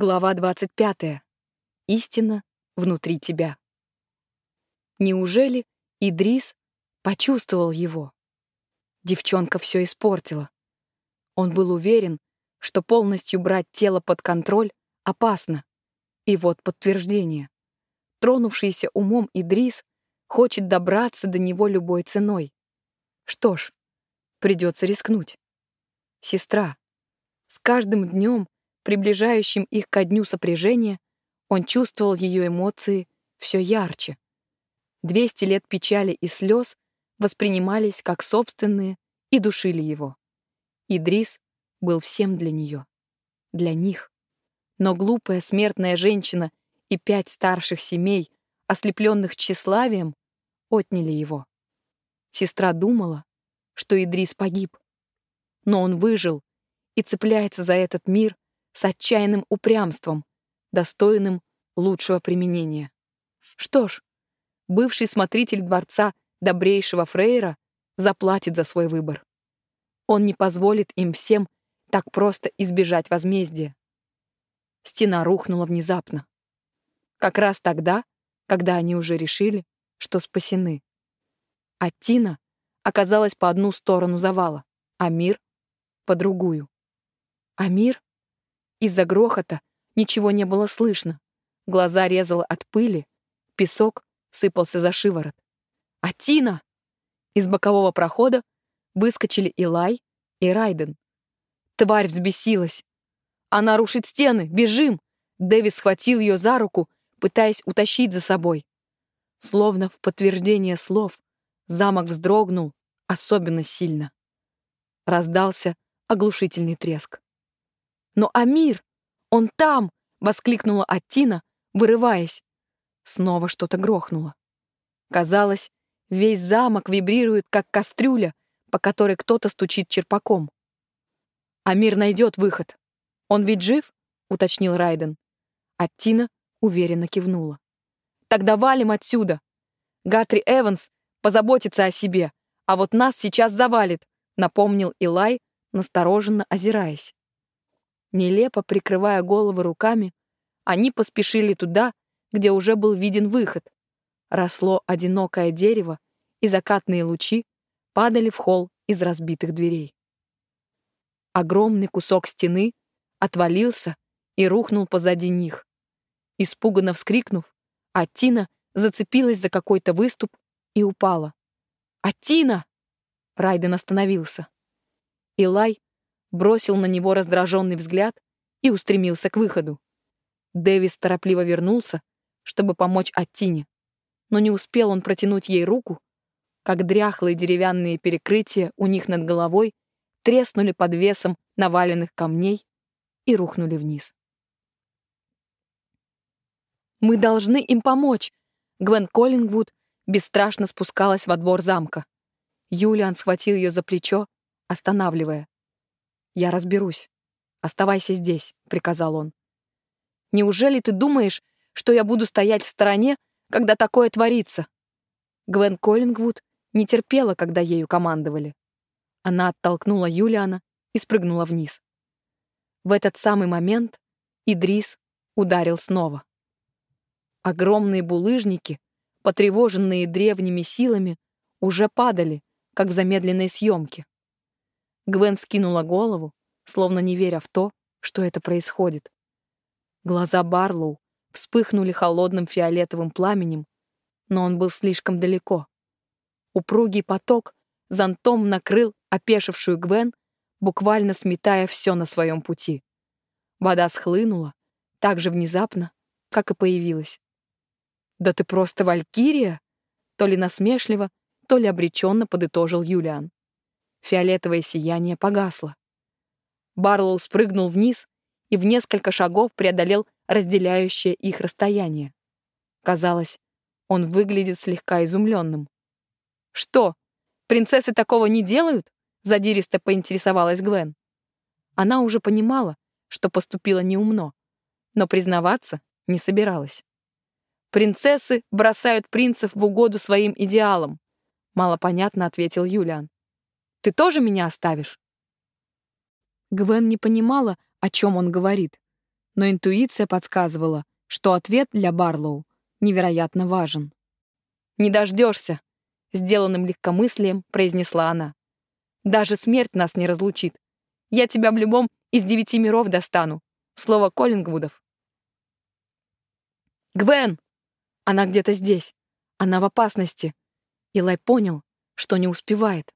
Глава 25. Истина внутри тебя. Неужели Идрис почувствовал его? Девчонка все испортила. Он был уверен, что полностью брать тело под контроль опасно. И вот подтверждение. Тронувшийся умом Идрис хочет добраться до него любой ценой. Что ж, придется рискнуть. Сестра. С каждым днем приближающим их ко дню сопряжения, он чувствовал ее эмоции все ярче. Двести лет печали и слез воспринимались как собственные и душили его. Идрис был всем для нее, для них. Но глупая смертная женщина и пять старших семей, ослепленных тщеславием, отняли его. Сестра думала, что Идрис погиб. Но он выжил и цепляется за этот мир — с отчаянным упрямством, достойным лучшего применения. Что ж, бывший смотритель дворца добрейшего Фрейра заплатит за свой выбор. Он не позволит им всем так просто избежать возмездия. Стена рухнула внезапно. Как раз тогда, когда они уже решили, что спасены. А Тина оказалась по одну сторону завала, а мир — по другую. А мир из-за грохота ничего не было слышно. Глаза резало от пыли, песок сыпался за шиворот. «А Тина!» Из бокового прохода выскочили Илай и Райден. Тварь взбесилась. «Она рушит стены! Бежим!» Дэвис схватил ее за руку, пытаясь утащить за собой. Словно в подтверждение слов, замок вздрогнул особенно сильно. Раздался оглушительный треск. «Но Амир! Он там!» — воскликнула Аттина, вырываясь. Снова что-то грохнуло. Казалось, весь замок вибрирует, как кастрюля, по которой кто-то стучит черпаком. «Амир найдет выход. Он ведь жив?» — уточнил Райден. Аттина уверенно кивнула. «Тогда валим отсюда. Гатри Эванс позаботится о себе, а вот нас сейчас завалит», — напомнил Илай, настороженно озираясь. Нелепо прикрывая головы руками, они поспешили туда, где уже был виден выход. Росло одинокое дерево, и закатные лучи падали в холл из разбитых дверей. Огромный кусок стены отвалился и рухнул позади них. Испуганно вскрикнув, Аттина зацепилась за какой-то выступ и упала. «Аттина!» Райден остановился. Илай бросил на него раздраженный взгляд и устремился к выходу. Дэвис торопливо вернулся, чтобы помочь Аттине, но не успел он протянуть ей руку, как дряхлые деревянные перекрытия у них над головой треснули под весом наваленных камней и рухнули вниз. «Мы должны им помочь!» Гвен Коллингвуд бесстрашно спускалась во двор замка. Юлиан схватил ее за плечо, останавливая. «Я разберусь. Оставайся здесь», — приказал он. «Неужели ты думаешь, что я буду стоять в стороне, когда такое творится?» Гвен Коллингвуд не терпела, когда ею командовали. Она оттолкнула Юлиана и спрыгнула вниз. В этот самый момент Идрис ударил снова. Огромные булыжники, потревоженные древними силами, уже падали, как в замедленной съемке. Гвен скинула голову, словно не веря в то, что это происходит. Глаза Барлоу вспыхнули холодным фиолетовым пламенем, но он был слишком далеко. Упругий поток зонтом накрыл опешившую Гвен, буквально сметая все на своем пути. Вода схлынула так же внезапно, как и появилась. «Да ты просто валькирия!» То ли насмешливо, то ли обреченно подытожил Юлиан. Фиолетовое сияние погасло. Барлоу спрыгнул вниз и в несколько шагов преодолел разделяющее их расстояние. Казалось, он выглядит слегка изумленным. «Что, принцессы такого не делают?» — задиристо поинтересовалась Гвен. Она уже понимала, что поступила неумно, но признаваться не собиралась. «Принцессы бросают принцев в угоду своим идеалам», — малопонятно ответил Юлиан. Ты тоже меня оставишь?» Гвен не понимала, о чем он говорит, но интуиция подсказывала, что ответ для Барлоу невероятно важен. «Не дождешься», — сделанным легкомыслием произнесла она. «Даже смерть нас не разлучит. Я тебя в любом из девяти миров достану. Слово Коллингвудов». «Гвен!» Она где-то здесь. Она в опасности. Илай понял, что не успевает.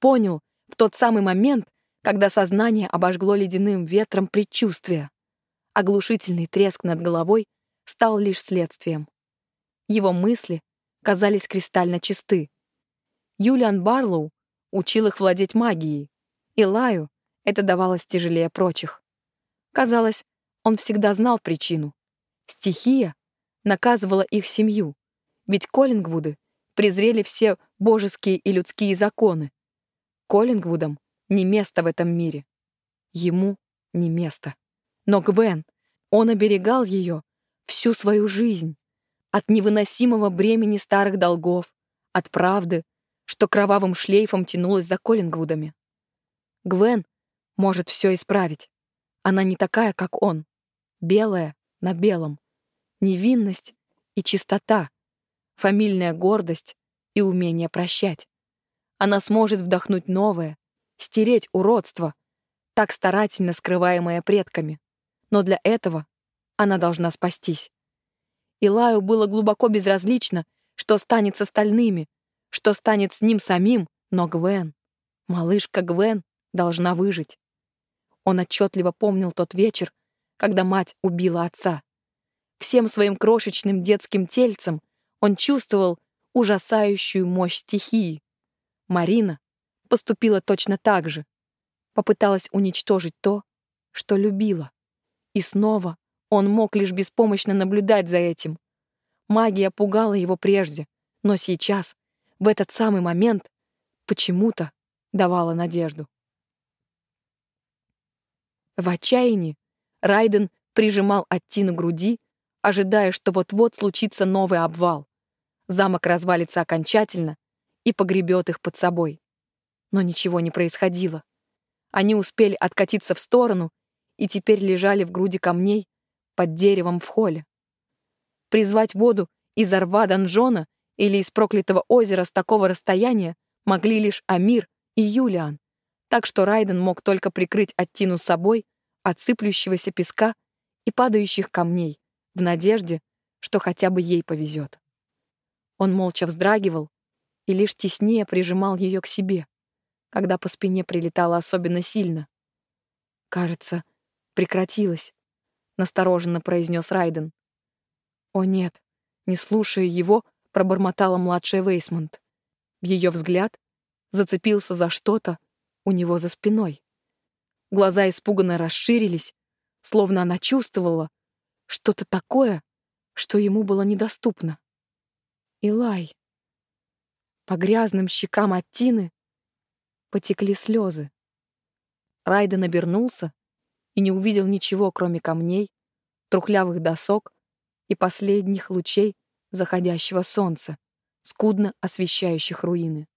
Понял в тот самый момент, когда сознание обожгло ледяным ветром предчувствия. Оглушительный треск над головой стал лишь следствием. Его мысли казались кристально чисты. Юлиан Барлоу учил их владеть магией, и Лаю это давалось тяжелее прочих. Казалось, он всегда знал причину. Стихия наказывала их семью, ведь Коллингвуды презрели все божеские и людские законы. Коллингвудам не место в этом мире. Ему не место. Но Гвен, он оберегал ее всю свою жизнь от невыносимого бремени старых долгов, от правды, что кровавым шлейфом тянулась за Коллингвудами. Гвен может все исправить. Она не такая, как он. Белая на белом. Невинность и чистота. Фамильная гордость и умение прощать. Она сможет вдохнуть новое, стереть уродство, так старательно скрываемое предками. Но для этого она должна спастись. Илаю было глубоко безразлично, что станет с остальными, что станет с ним самим, но Гвен, малышка Гвен, должна выжить. Он отчетливо помнил тот вечер, когда мать убила отца. Всем своим крошечным детским тельцем он чувствовал ужасающую мощь стихии. Марина поступила точно так же. Попыталась уничтожить то, что любила. И снова он мог лишь беспомощно наблюдать за этим. Магия пугала его прежде, но сейчас, в этот самый момент, почему-то давала надежду. В отчаянии Райден прижимал Атти на груди, ожидая, что вот-вот случится новый обвал. Замок развалится окончательно и погребет их под собой. Но ничего не происходило. Они успели откатиться в сторону и теперь лежали в груди камней, под деревом в холле. Призвать воду из рва донжона или из проклятого озера с такого расстояния могли лишь Амир и Юлиан, так что Райден мог только прикрыть Аттину собой от сыплющегося песка и падающих камней, в надежде, что хотя бы ей повезет. Он молча вздрагивал и лишь теснее прижимал ее к себе, когда по спине прилетало особенно сильно. Кажется, прекратилось настороженно произнес Райден. О нет, не слушая его, пробормотала младшая Вейсмонт. Ее взгляд зацепился за что-то у него за спиной. Глаза испуганно расширились, словно она чувствовала что-то такое, что ему было недоступно. Илай. По грязным щекам Аттины потекли слезы. Райден обернулся и не увидел ничего, кроме камней, трухлявых досок и последних лучей заходящего солнца, скудно освещающих руины.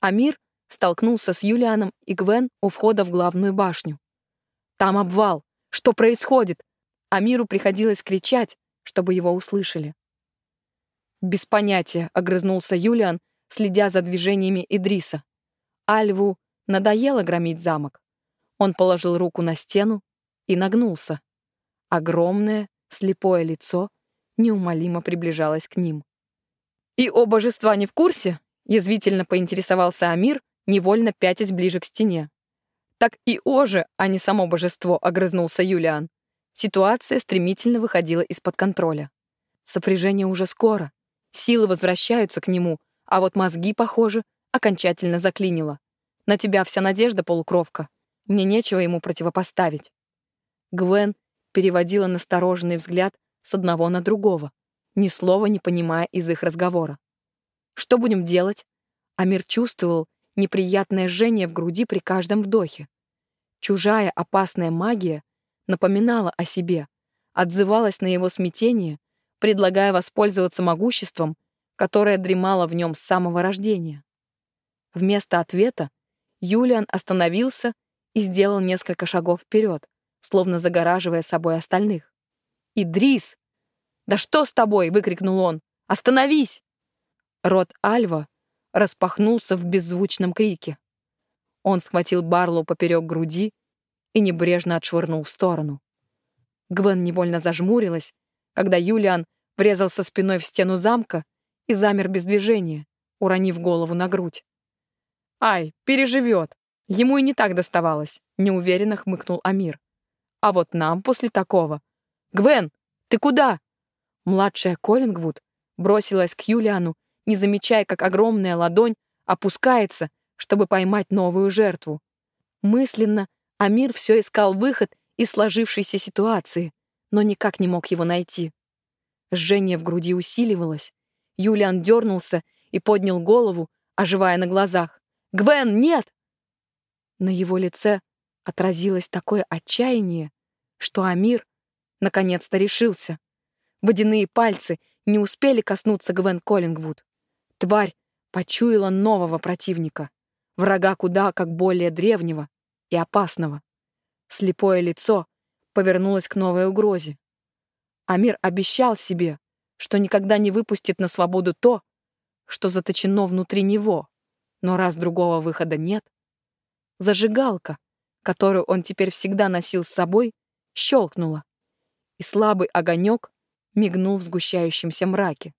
Амир столкнулся с Юлианом и Гвен у входа в главную башню. «Там обвал! Что происходит?» Амиру приходилось кричать, чтобы его услышали. «Без понятия», — огрызнулся Юлиан, следя за движениями Идриса. Альву надоело громить замок. Он положил руку на стену и нагнулся. Огромное, слепое лицо неумолимо приближалось к ним. «И о божества не в курсе?» — язвительно поинтересовался Амир, невольно пятясь ближе к стене. «Так и оже, а не само божество», — огрызнулся Юлиан. Ситуация стремительно выходила из-под контроля. Сопряжение уже скоро. Силы возвращаются к нему, а вот мозги, похоже, окончательно заклинило. На тебя вся надежда, полукровка. Мне нечего ему противопоставить. Гвен переводила настороженный взгляд с одного на другого, ни слова не понимая из их разговора. «Что будем делать?» Амир чувствовал неприятное жжение в груди при каждом вдохе. Чужая опасная магия напоминала о себе, отзывалась на его смятение, предлагая воспользоваться могуществом, которое дремало в нем с самого рождения. Вместо ответа Юлиан остановился и сделал несколько шагов вперед, словно загораживая собой остальных. «Идрис! Да что с тобой?» — выкрикнул он. «Остановись!» Рот Альва распахнулся в беззвучном крике. Он схватил Барлоу поперек груди и небрежно отшвырнул в сторону. Гвен невольно зажмурилась, когда Юлиан врезался спиной в стену замка и замер без движения, уронив голову на грудь. «Ай, переживет! Ему и не так доставалось», — неуверенно хмыкнул Амир. «А вот нам после такого...» «Гвен, ты куда?» Младшая Коллингвуд бросилась к Юлиану, не замечая, как огромная ладонь опускается, чтобы поймать новую жертву. Мысленно Амир все искал выход из сложившейся ситуации, но никак не мог его найти. Жжение в груди усиливалось. Юлиан дернулся и поднял голову, оживая на глазах. «Гвен, нет!» На его лице отразилось такое отчаяние, что Амир наконец-то решился. Водяные пальцы не успели коснуться Гвен Коллингвуд. Тварь почуяла нового противника, врага куда как более древнего и опасного. Слепое лицо повернулось к новой угрозе. Амир обещал себе, что никогда не выпустит на свободу то, что заточено внутри него. Но раз другого выхода нет, зажигалка, которую он теперь всегда носил с собой, щелкнула, и слабый огонек мигнул в сгущающемся мраке.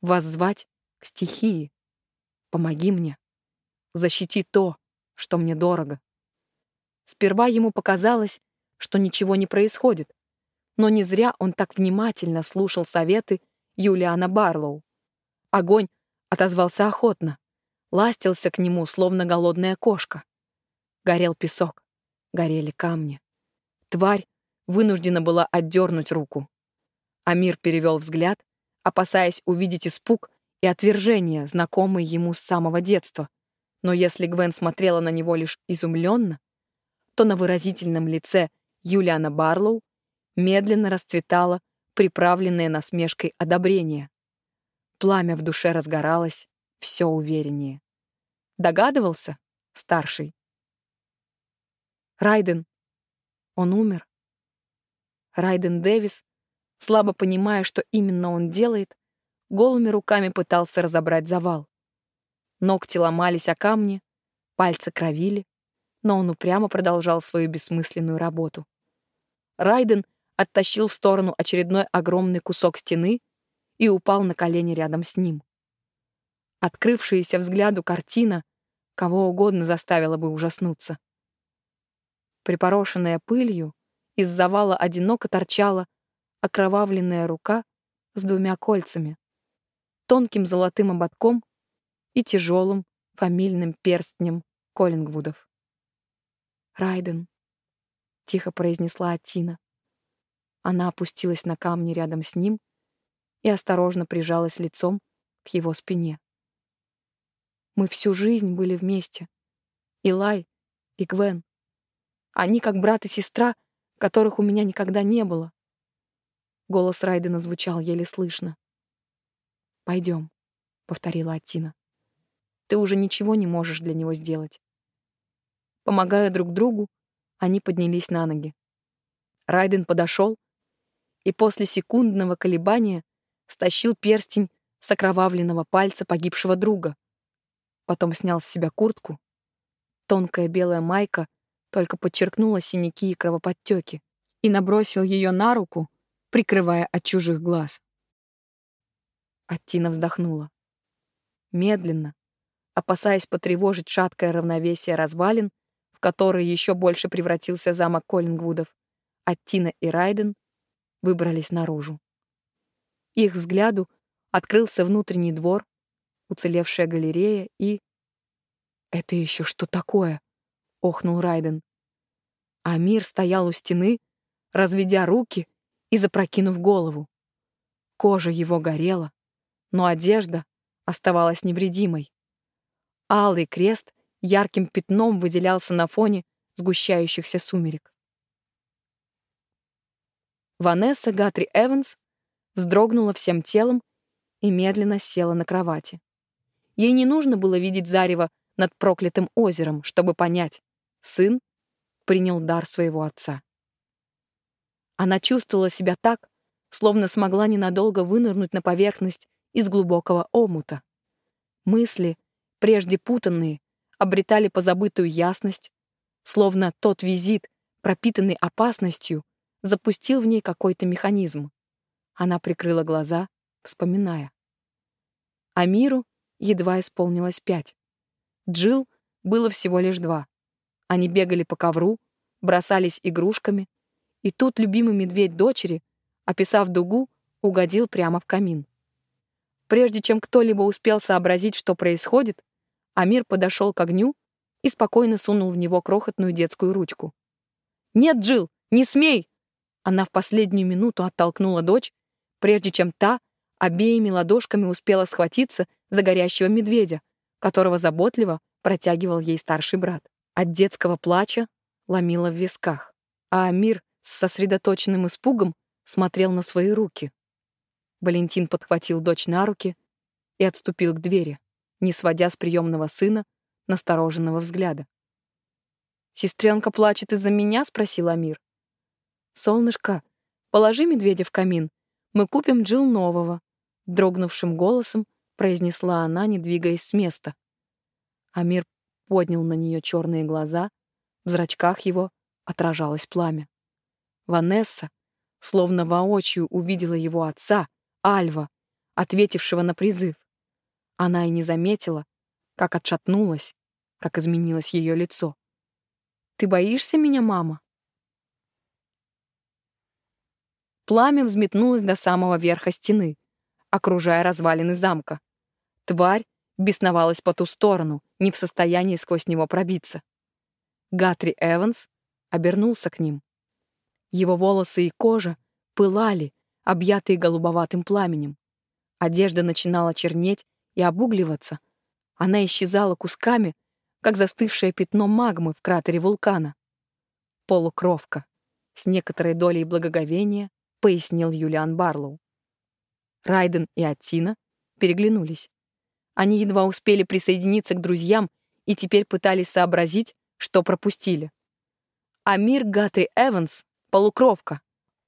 Воззвать к стихии. Помоги мне. Защити то, что мне дорого. Сперва ему показалось, что ничего не происходит, но не зря он так внимательно слушал советы Юлиана Барлоу. Огонь отозвался охотно, ластился к нему, словно голодная кошка. Горел песок, горели камни. Тварь вынуждена была отдернуть руку. Амир перевел взгляд, опасаясь увидеть испуг и отвержение, знакомые ему с самого детства. Но если Гвен смотрела на него лишь изумленно, то на выразительном лице Юлиана Барлоу медленно расцветало приправленное насмешкой одобрение. Пламя в душе разгоралось все увереннее. Догадывался, старший? Райден. Он умер. Райден Дэвис, слабо понимая, что именно он делает, голыми руками пытался разобрать завал. Ногти ломались о камни, пальцы кровили, но он упрямо продолжал свою бессмысленную работу. Райден оттащил в сторону очередной огромный кусок стены и упал на колени рядом с ним. Открывшаяся взгляду картина кого угодно заставила бы ужаснуться. Припорошенная пылью, из завала одиноко торчала окровавленная рука с двумя кольцами, тонким золотым ободком и тяжелым фамильным перстнем Коллингвудов. «Райден», — тихо произнесла Атина. Она опустилась на камни рядом с ним и осторожно прижалась лицом к его спине. Мы всю жизнь были вместе. Илай и Гвен. Они как брат и сестра, которых у меня никогда не было. Голос Райдена звучал еле слышно. «Пойдем», — повторила Аттина. «Ты уже ничего не можешь для него сделать. Помогая друг другу, они поднялись на ноги. Райден подошел и после секундного колебания стащил перстень с окровавленного пальца погибшего друга. Потом снял с себя куртку. Тонкая белая майка только подчеркнула синяки и кровоподтеки и набросил ее на руку, прикрывая от чужих глаз. Аттина вздохнула. Медленно, опасаясь потревожить шаткое равновесие развалин, в который еще больше превратился замок Коллингвудов, а Тина и Райден выбрались наружу. Их взгляду открылся внутренний двор, уцелевшая галерея и... «Это еще что такое?» — охнул Райден. Амир стоял у стены, разведя руки и запрокинув голову. Кожа его горела, но одежда оставалась невредимой. Алый крест ярким пятном выделялся на фоне сгущающихся сумерек. Ванесса Гатри Эванс вздрогнула всем телом и медленно села на кровати. Ей не нужно было видеть зарево над проклятым озером, чтобы понять, сын принял дар своего отца. Она чувствовала себя так, словно смогла ненадолго вынырнуть на поверхность из глубокого омута. Мысли, прежде путанные, обретали позабытую ясность, словно тот визит, пропитанный опасностью, запустил в ней какой-то механизм. Она прикрыла глаза, вспоминая. Амиру едва исполнилось пять. Джил было всего лишь два. Они бегали по ковру, бросались игрушками, и тут любимый медведь дочери, описав дугу, угодил прямо в камин. Прежде чем кто-либо успел сообразить, что происходит, Амир подошел к огню и спокойно сунул в него крохотную детскую ручку. «Нет, Джил, не смей!» Она в последнюю минуту оттолкнула дочь, прежде чем та обеими ладошками успела схватиться за горящего медведя, которого заботливо протягивал ей старший брат. От детского плача ломило в висках, а Амир с сосредоточенным испугом смотрел на свои руки. Валентин подхватил дочь на руки и отступил к двери, не сводя с приемного сына настороженного взгляда. «Сестренка плачет из-за меня?» — спросил Амир. «Солнышко, положи медведя в камин. Мы купим Джил нового», — дрогнувшим голосом произнесла она, не двигаясь с места. Амир поднял на нее черные глаза, в зрачках его отражалось пламя. Ванесса, словно воочию увидела его отца, Альва, ответившего на призыв. Она и не заметила, как отшатнулась, как изменилось ее лицо. «Ты боишься меня, мама?» Пламя взметнулось до самого верха стены, окружая развалины замка. Тварь бесновалась по ту сторону, не в состоянии сквозь него пробиться. Гатри Эванс обернулся к ним. Его волосы и кожа пылали, объятые голубоватым пламенем. Одежда начинала чернеть и обугливаться. Она исчезала кусками, как застывшее пятно магмы в кратере вулкана. Полукровка. С некоторой долей благоговения пояснил Юлиан Барлоу. Райден и Аттина переглянулись. Они едва успели присоединиться к друзьям и теперь пытались сообразить, что пропустили. Амир Гатри Эванс — полукровка.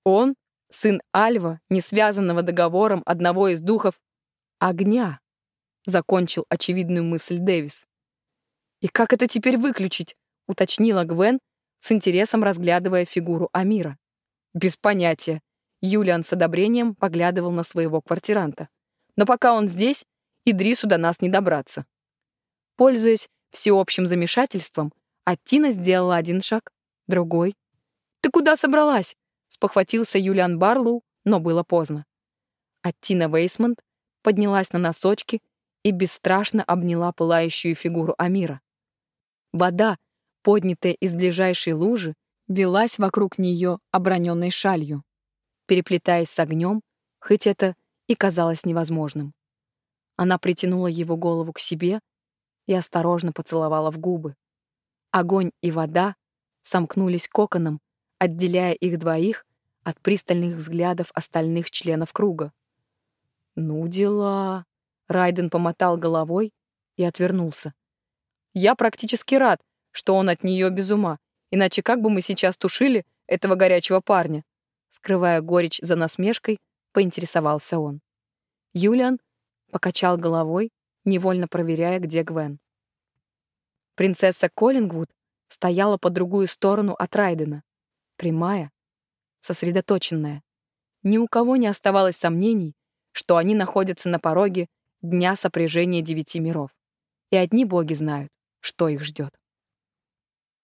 Он — сын Альва, не связанного договором одного из духов огня, закончил очевидную мысль Дэвис. «И как это теперь выключить?» — уточнила Гвен, с интересом разглядывая фигуру Амира. «Без понятия». Юлиан с одобрением поглядывал на своего квартиранта. «Но пока он здесь, Идрису до нас не добраться». Пользуясь всеобщим замешательством, Аттина сделала один шаг, другой. «Ты куда собралась?» — спохватился Юлиан Барлоу, но было поздно. Аттина Вейсмонт поднялась на носочки и бесстрашно обняла пылающую фигуру Амира. Вода, поднятая из ближайшей лужи, велась вокруг нее оброненной шалью, переплетаясь с огнем, хоть это и казалось невозможным. Она притянула его голову к себе и осторожно поцеловала в губы. Огонь и вода сомкнулись коконом, отделяя их двоих от пристальных взглядов остальных членов круга. «Ну дела», Райден помотал головой и отвернулся. «Я практически рад, что он от нее без ума, иначе как бы мы сейчас тушили этого горячего парня?» Скрывая горечь за насмешкой, поинтересовался он. Юлиан покачал головой, невольно проверяя, где Гвен. Принцесса Коллингвуд стояла по другую сторону от Райдена, прямая, сосредоточенная. Ни у кого не оставалось сомнений, что они находятся на пороге дня сопряжения девяти миров. И одни боги знают, что их ждет.